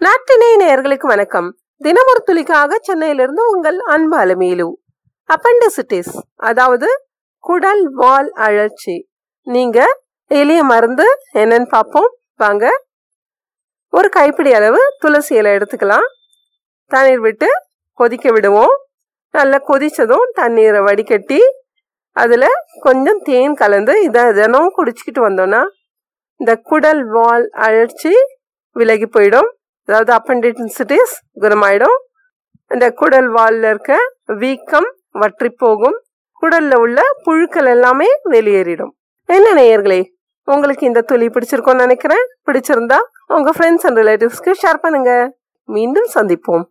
நாட்டினை நேயர்களுக்கு வணக்கம். தினமொரு துளிக்காக சென்னையிலிருந்து உங்கள் அன்பு அலமீலு. அப்பண்டிசிட்டிஸ் அதாவது குடல் வால் அழற்சி. நீங்க எளிய மருந்து என்னன்னு பார்ப்போம். வாங்க. ஒரு கைப்பிடி அளவு துளசி இலை எடுத்துக்கலாம். தண்ணீர் விட்டு கொதிக்க விடுவோம். நல்லா கொதிச்சதும் தண்ணீரை வடிகட்டி அதில் கொஞ்சம் தேன் கலந்து இதை தினமும் குடிச்சிக்கிட்டு வந்தோம்னா இந்த குடல் வால் அழற்சி விலகி போயிடும். அதாவது அப்பண்டிசிட்டிஸ் குணமாயிடும். இந்த குடல் வாலில் இருக்க வீக்கம் வற்றி போகும். குடல்ல உள்ள புழுக்கள் எல்லாமே வெளியேறிடும். என்ன நேயர்களே உங்களுக்கு இந்த துளி பிடிச்சிருக்கோம்னு நினைக்கிறேன். பிடிச்சிருந்தா உங்க ஃப்ரெண்ட்ஸ் அண்ட் ரிலேட்டிவ்ஸ்க்கு ஷேர் பண்ணுங்க. மீண்டும் சந்திப்போம்.